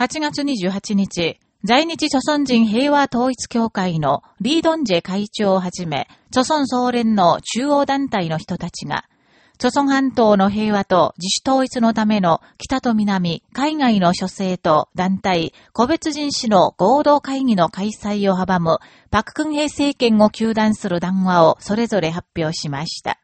8月28日、在日朝鮮人平和統一協会のリードンジェ会長をはじめ、朝鮮総連の中央団体の人たちが、朝鮮半島の平和と自主統一のための北と南、海外の諸政と団体、個別人士の合同会議の開催を阻む、パククンヘ政権を求断する談話をそれぞれ発表しました。